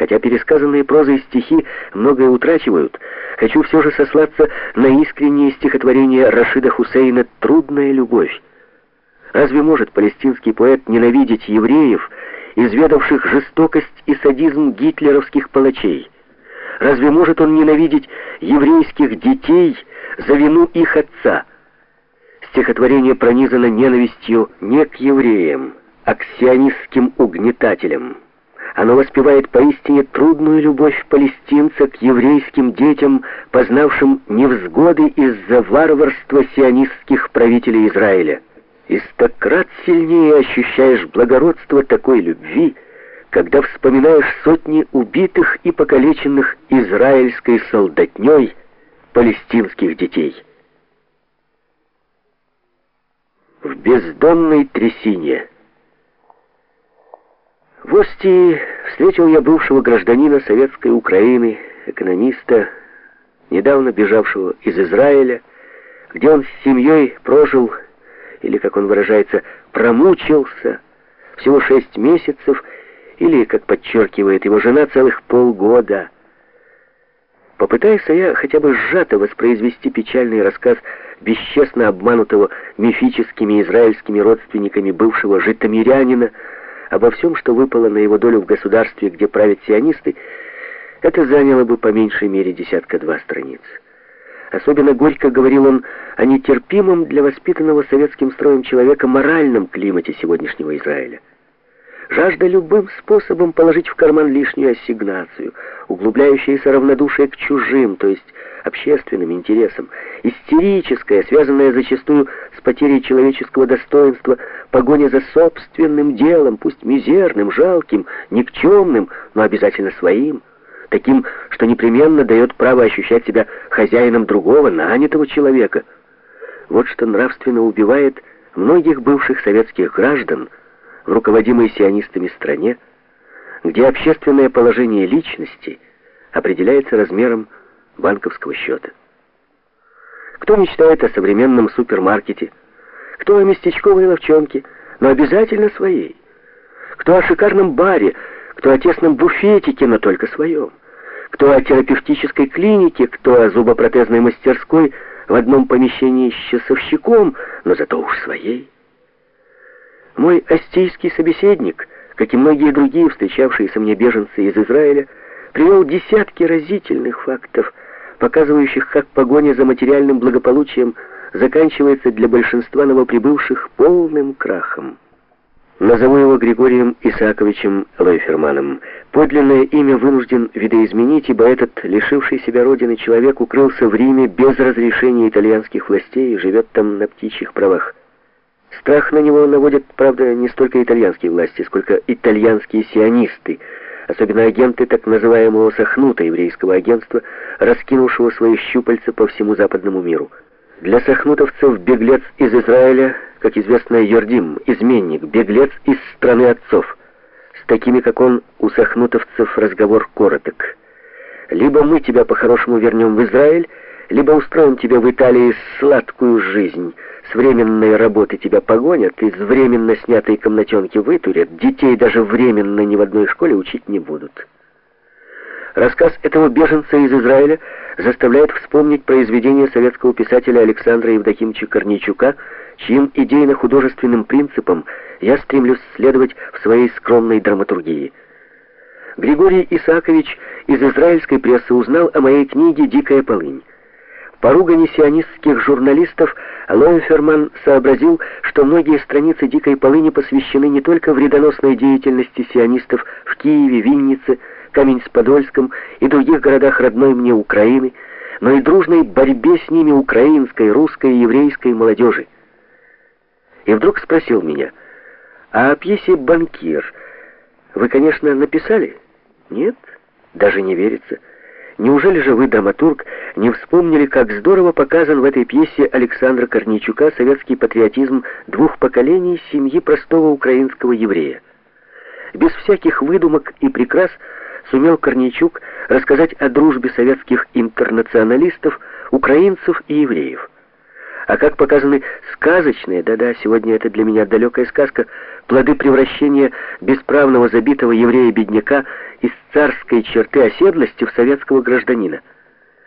Хотя пересказанные прозой стихи многое утрачивают, хочу все же сослаться на искреннее стихотворение Рашида Хусейна «Трудная любовь». Разве может палестинский поэт ненавидеть евреев, изведавших жестокость и садизм гитлеровских палачей? Разве может он ненавидеть еврейских детей за вину их отца? Стихотворение пронизано ненавистью не к евреям, а к сионистским угнетателям. Оно воспевает поистине трудную любовь палестинца к еврейским детям, познавшим невзгоды из-за варварства сионистских правителей Израиля. И стократ сильнее ощущаешь благородство такой любви, когда вспоминаешь сотни убитых и покалеченных израильской солдатней палестинских детей. В бездонной трясине в Остии встретил я бывшего гражданина советской Украины, экономиста, недавно бежавшего из Израиля, где он с семьей прожил, или, как он выражается, промучился всего шесть месяцев, или, как подчеркивает его жена, целых полгода. Попытайся я хотя бы сжато воспроизвести печальный рассказ бесчестно обманутого мифическими израильскими родственниками бывшего житомирянина, обо всем, что выпало на его долю в государстве, где правят сионисты, это заняло бы по меньшей мере десятка-два страниц. Особенно горько говорил он о нетерпимом для воспитанного советским строем человека моральном климате сегодняшнего Израиля. Жажда любым способом положить в карман лишнюю ассигнацию, углубляющаяся равнодушие к чужим, то есть общественным интересам, истерическая, связанная зачастую с потерей человеческого достоинства, погоня за собственным делом, пусть мизерным, жалким, никчемным, но обязательно своим, таким, что непременно дает право ощущать себя хозяином другого, нанятого человека. Вот что нравственно убивает многих бывших советских граждан, в руководимой сионистами стране, где общественное положение личности определяется размером банковского счета. Кто мечтает о современном супермаркете, кто о местечковой ловчонке, но обязательно своей, кто о шикарном баре, кто о тесном буфетике, но только своем, кто о терапевтической клинике, кто о зубопротезной мастерской в одном помещении с часовщиком, но зато уж своей. Мой астийский собеседник, как и многие другие встречавшиеся мне беженцы из Израиля, привел десятки разительных фактов, показывающих, как погоня за материальным благополучием заканчивается для большинства новоприбывших полным крахом. Назову его Григорием Исааковичем Лойферманом. Подлинное имя вынужден видоизменить, ибо этот, лишивший себя родины человек, укрылся в Риме без разрешения итальянских властей и живет там на птичьих правах. Страх на него наводят, правда, не столько итальянские власти, сколько итальянские сионисты, особенно агенты так называемого Сахнута, еврейского агентства, раскинувшего свои щупальца по всему западному миру. Для сахнутовцев беглец из Израиля, как известно, Йордим, изменник, беглец из страны отцов. С такими, как он, у сахнутовцев разговор короток. Либо мы тебя по-хорошему вернем в Израиль, либо устроим тебе в Италии сладкую жизнь. С временной работы тебя погонят, из временно снятой комнатенки вытурят, детей даже временно ни в одной школе учить не будут. Рассказ этого беженца из Израиля заставляет вспомнить произведение советского писателя Александра Евдокимовича Корнейчука, чьим идейно-художественным принципам я стремлюсь следовать в своей скромной драматургии. Григорий Исаакович из израильской прессы узнал о моей книге «Дикая полынь». По ругани сионистских журналистов Лоенферман сообразил, что многие страницы «Дикой полыни» посвящены не только вредоносной деятельности сионистов в Киеве, Виннице, Камень-с-Подольском и других городах родной мне Украины, но и дружной борьбе с ними украинской, русской и еврейской молодежи. И вдруг спросил меня, а о пьесе «Банкир» вы, конечно, написали? Нет, даже не верится. Неужели же вы, драматург, не вспомнили, как здорово показан в этой пьесе Александра Корнейчука советский патриотизм двух поколений семьи простого украинского еврея? Без всяких выдумок и прикрас сумел Корнейчук рассказать о дружбе советских интернационалистов, украинцев и евреев а как показаны сказочные, да-да, сегодня это для меня далекая сказка, плоды превращения бесправного забитого еврея-бедняка из царской черты оседлости в советского гражданина.